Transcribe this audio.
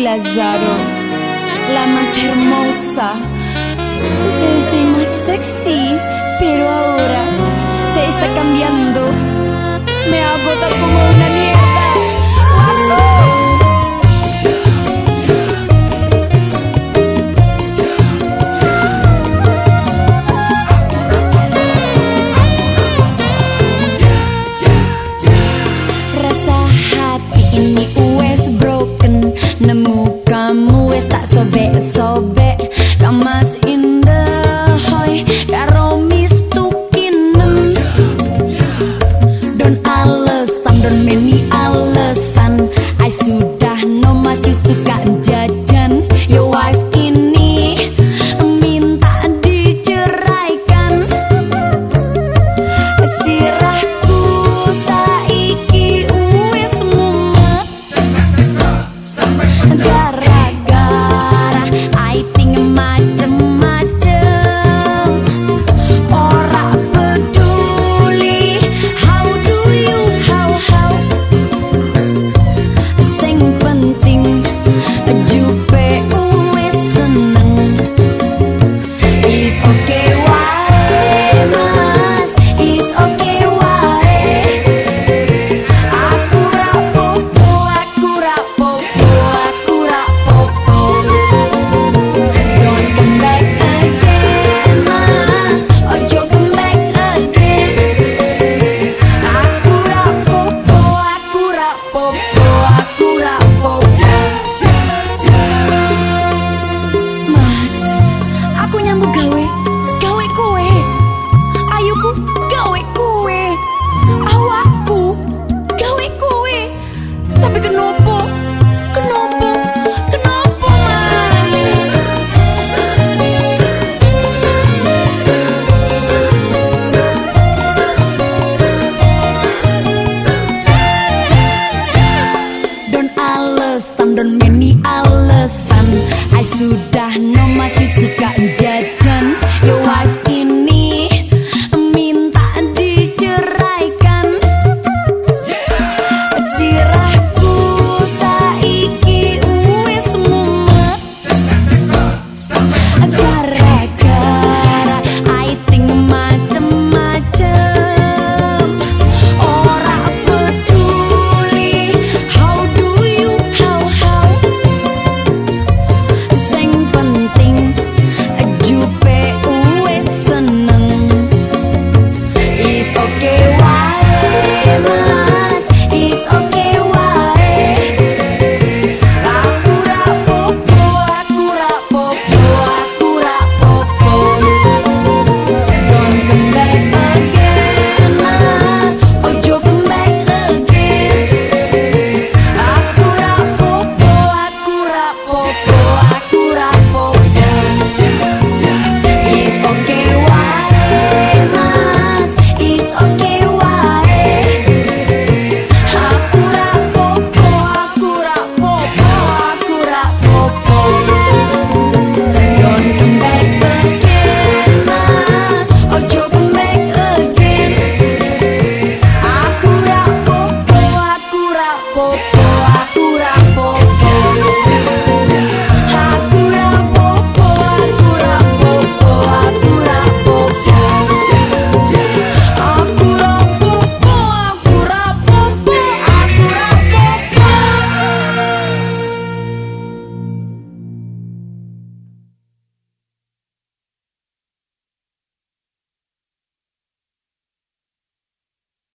Lázaro, la más hermosa. No sé más sexy, pero ahora se está cambiando. Me agota como una mierda. ¡Guaso! ini suka jadi